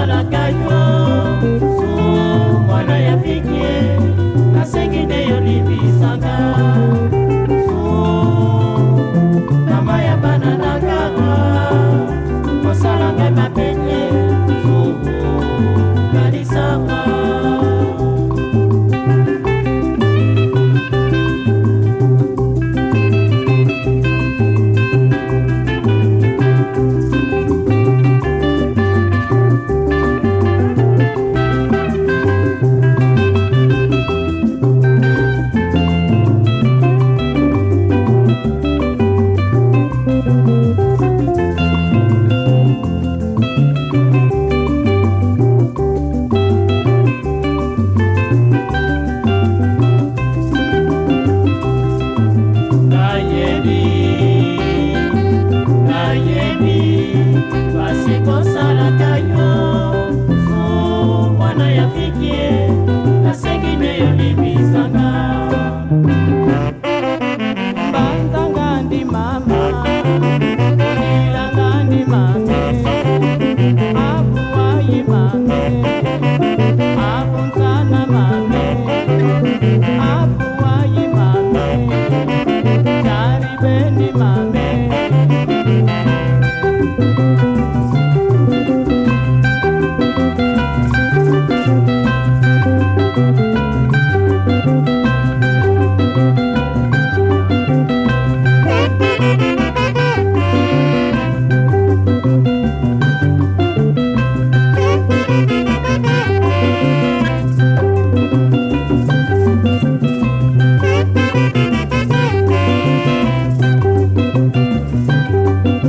Maracaibo.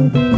Oh,